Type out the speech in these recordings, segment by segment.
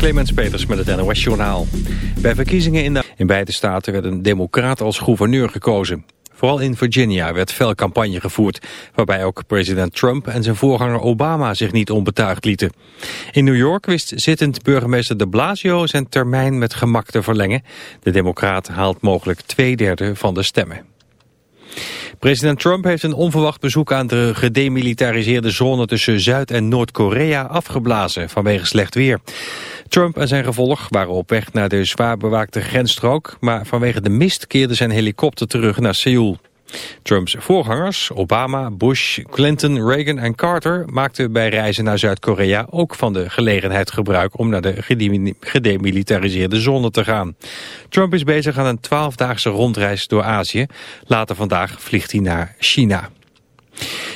Clemens Peters met het NOS Journaal. Bij verkiezingen in, de... in beide staten werd een democraat als gouverneur gekozen. Vooral in Virginia werd fel campagne gevoerd... waarbij ook president Trump en zijn voorganger Obama zich niet onbetuigd lieten. In New York wist zittend burgemeester de Blasio zijn termijn met gemak te verlengen. De democraat haalt mogelijk twee derde van de stemmen. President Trump heeft een onverwacht bezoek aan de gedemilitariseerde zone tussen Zuid- en Noord-Korea afgeblazen vanwege slecht weer. Trump en zijn gevolg waren op weg naar de zwaar bewaakte grensstrook, maar vanwege de mist keerde zijn helikopter terug naar Seoul. Trumps voorgangers, Obama, Bush, Clinton, Reagan en Carter... maakten bij reizen naar Zuid-Korea ook van de gelegenheid gebruik... om naar de gedemilitariseerde zone te gaan. Trump is bezig aan een twaalfdaagse rondreis door Azië. Later vandaag vliegt hij naar China.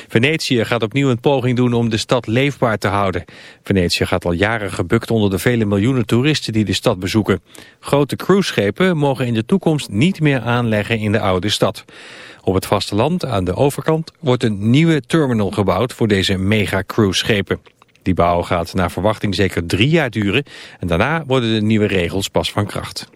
Venetië gaat opnieuw een poging doen om de stad leefbaar te houden. Venetië gaat al jaren gebukt onder de vele miljoenen toeristen die de stad bezoeken. Grote cruiseschepen mogen in de toekomst niet meer aanleggen in de oude stad. Op het vasteland aan de overkant wordt een nieuwe terminal gebouwd voor deze mega-cruise-schepen. Die bouw gaat naar verwachting zeker drie jaar duren en daarna worden de nieuwe regels pas van kracht.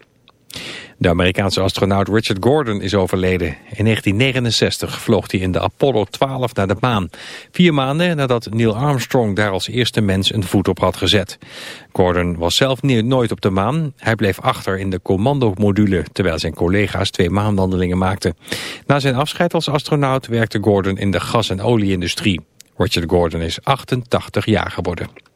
De Amerikaanse astronaut Richard Gordon is overleden. In 1969 vloog hij in de Apollo 12 naar de maan. Vier maanden nadat Neil Armstrong daar als eerste mens een voet op had gezet. Gordon was zelf nooit op de maan. Hij bleef achter in de commandomodule... terwijl zijn collega's twee maanwandelingen maakten. Na zijn afscheid als astronaut werkte Gordon in de gas- en olieindustrie. Richard Gordon is 88 jaar geworden.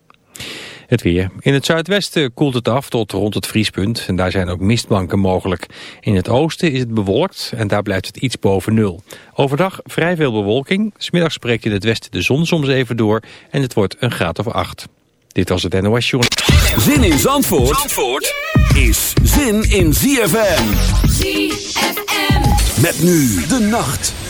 Het weer. In het zuidwesten koelt het af tot rond het vriespunt. En daar zijn ook mistbanken mogelijk. In het oosten is het bewolkt en daar blijft het iets boven nul. Overdag vrij veel bewolking. Smiddags spreekt in het westen de zon soms even door. En het wordt een graad of acht. Dit was het NOS Journal. Zin in Zandvoort, Zandvoort is zin in ZFM. ZFM. Met nu de nacht.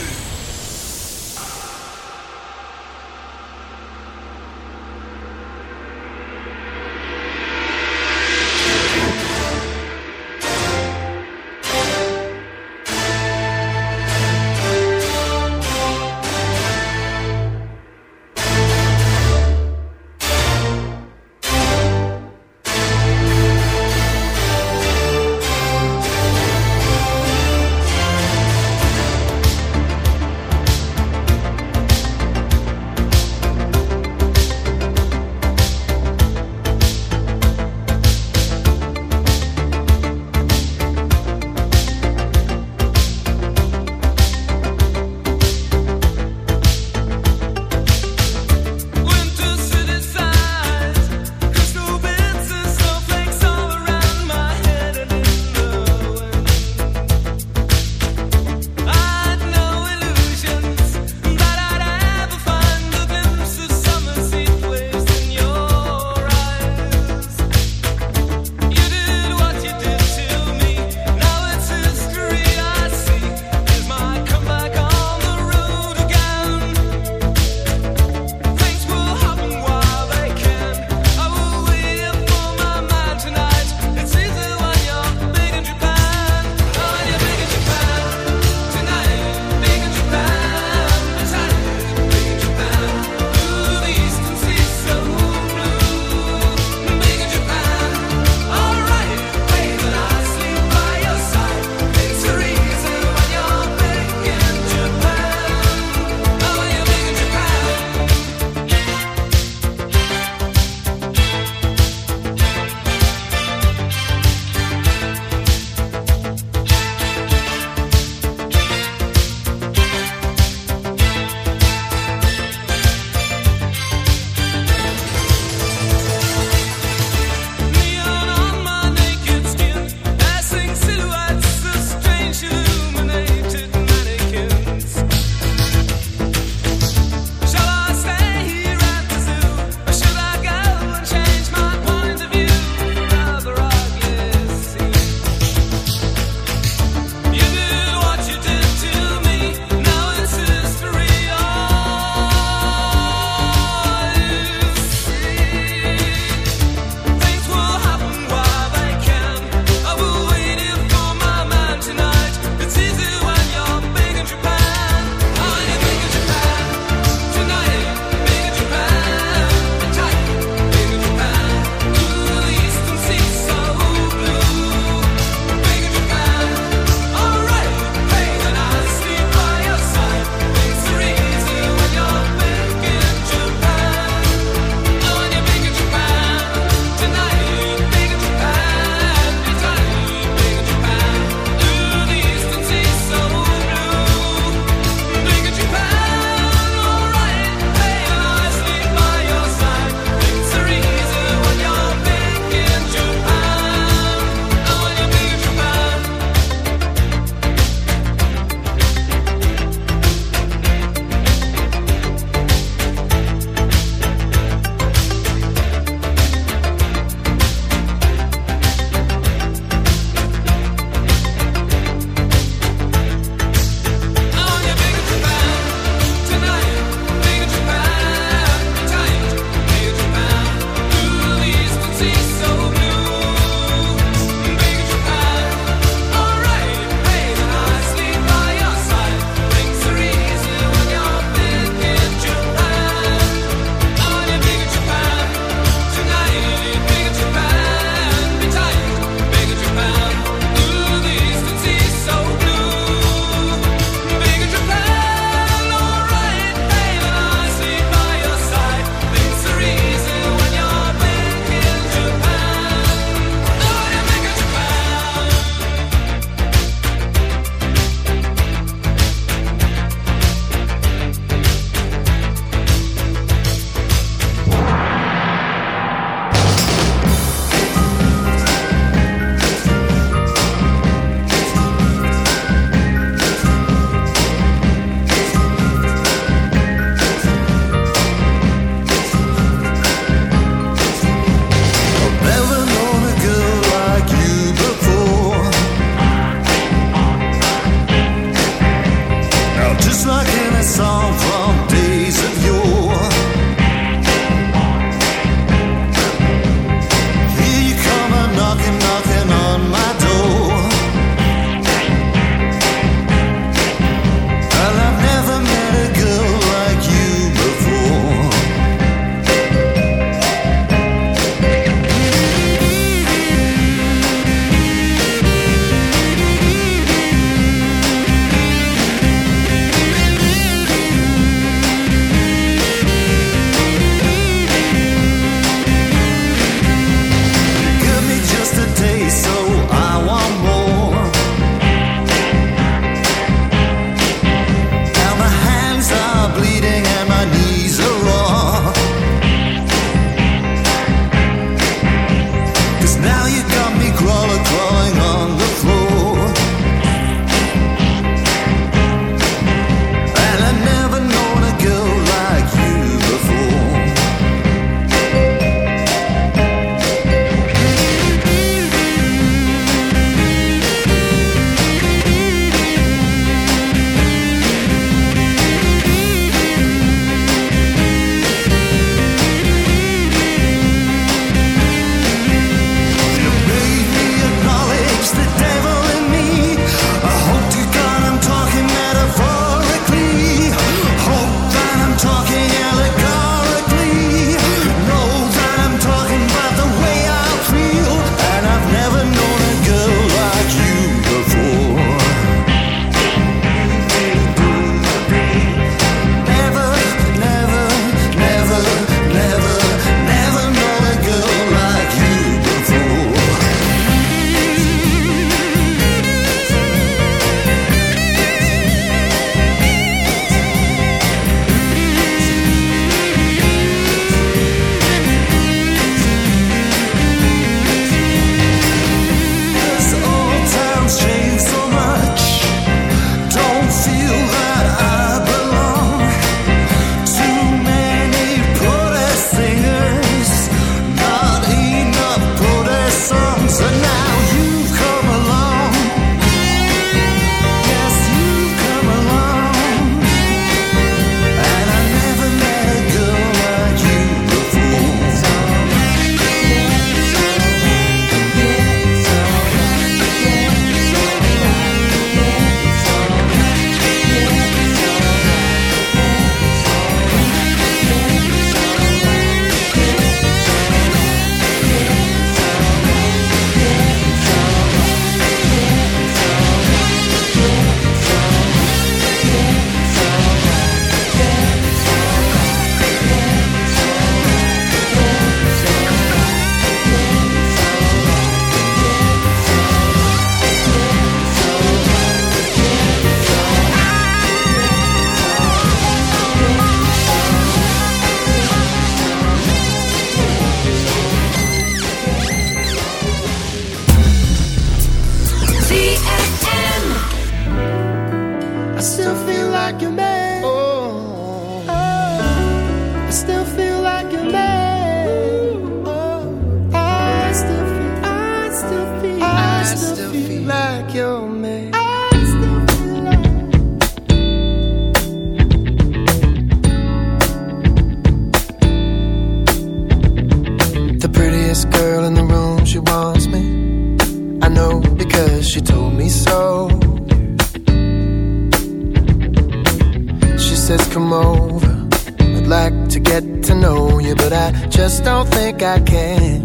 can.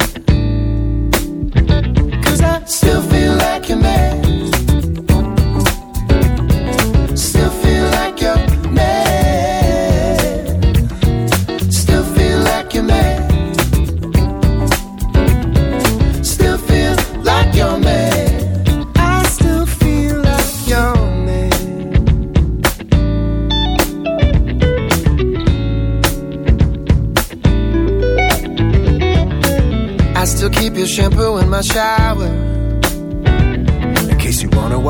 Cause I still feel like a man.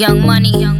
Young money. Young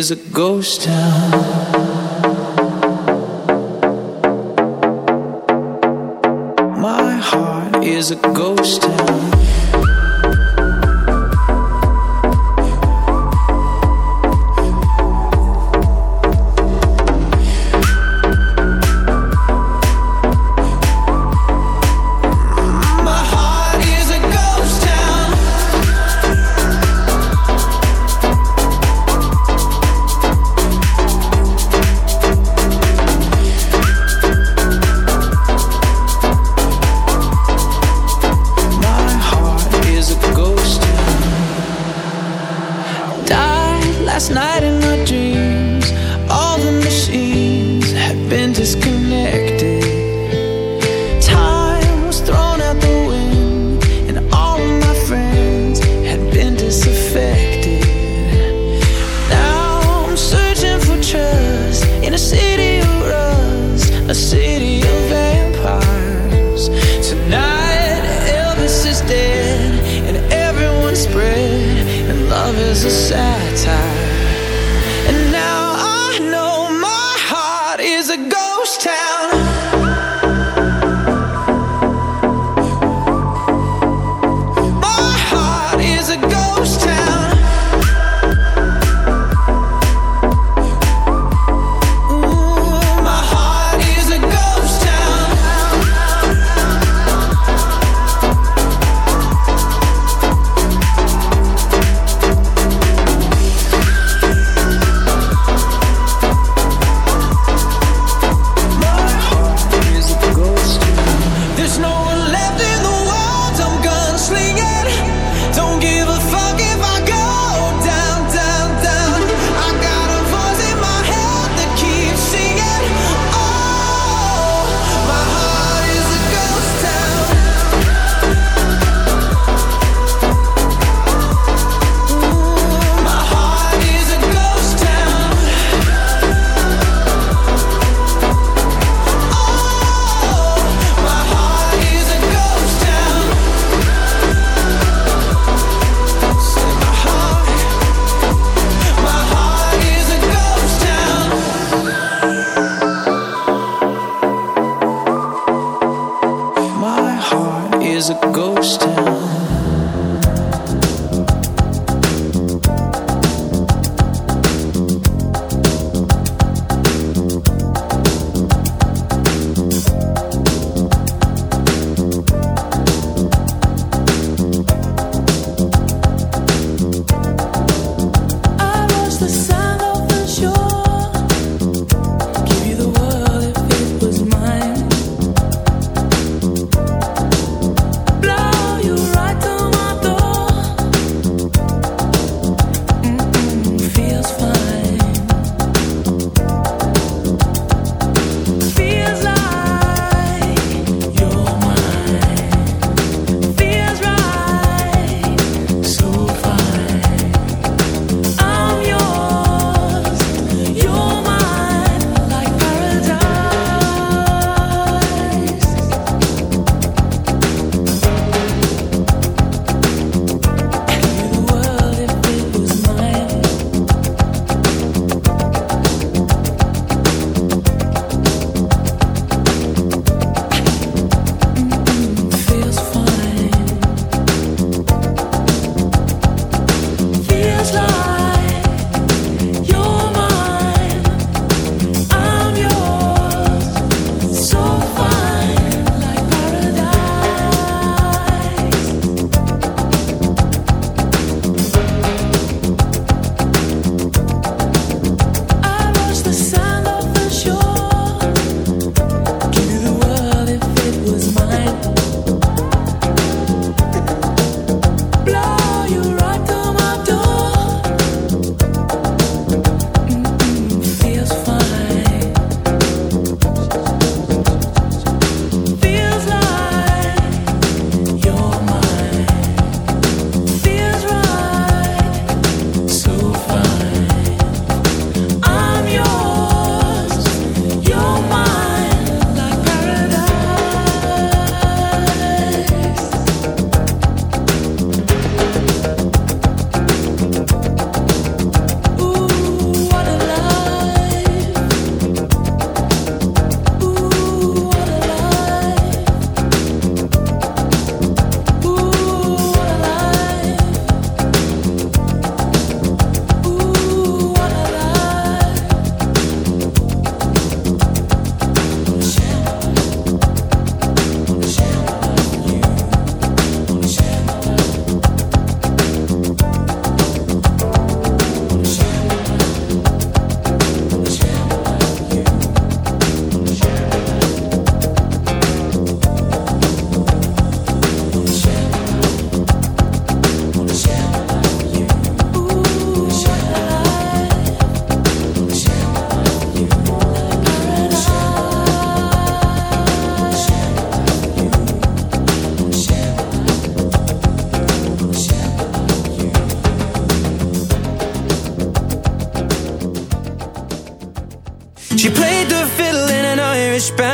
Is a ghost town.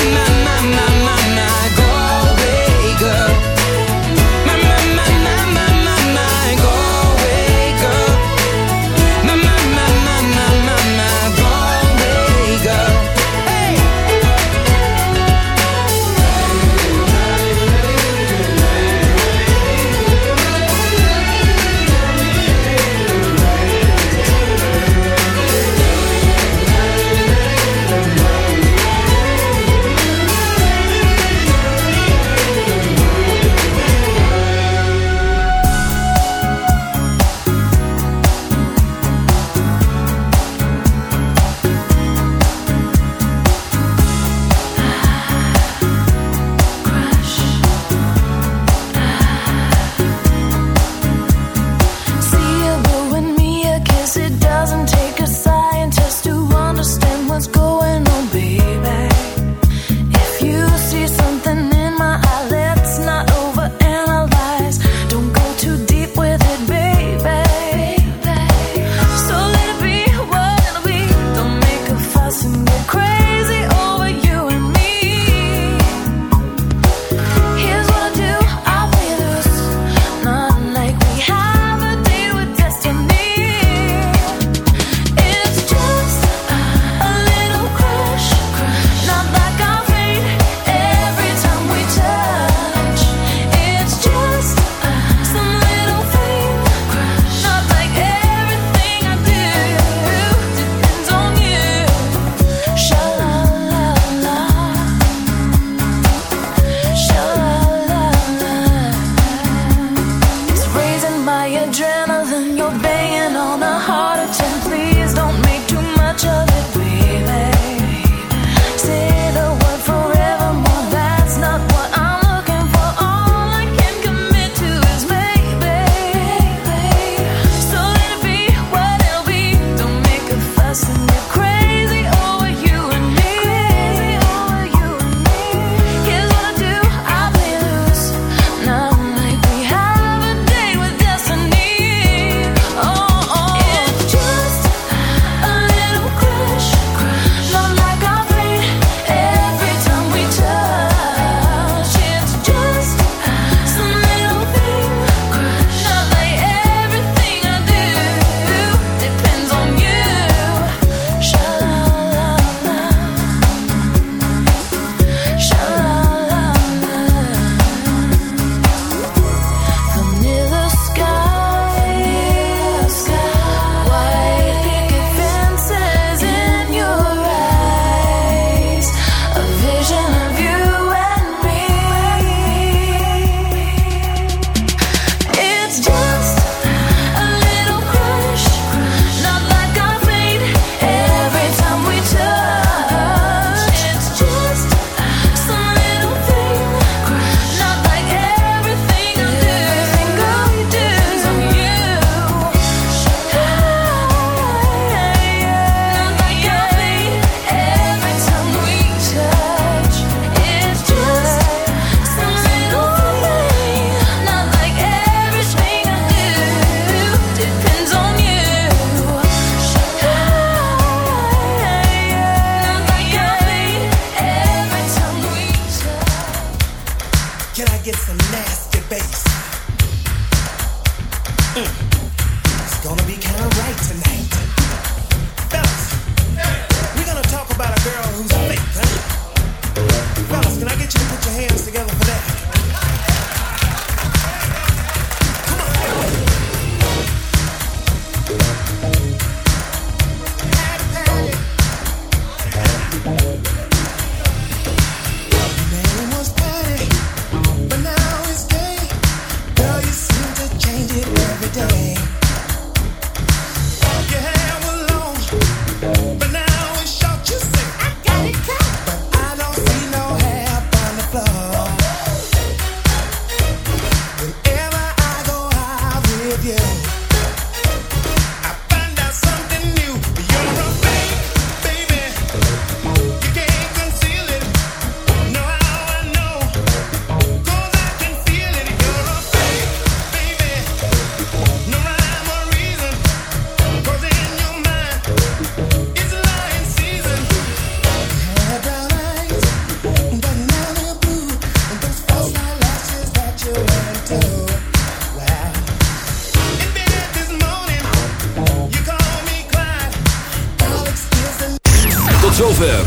My, my, my, my, my,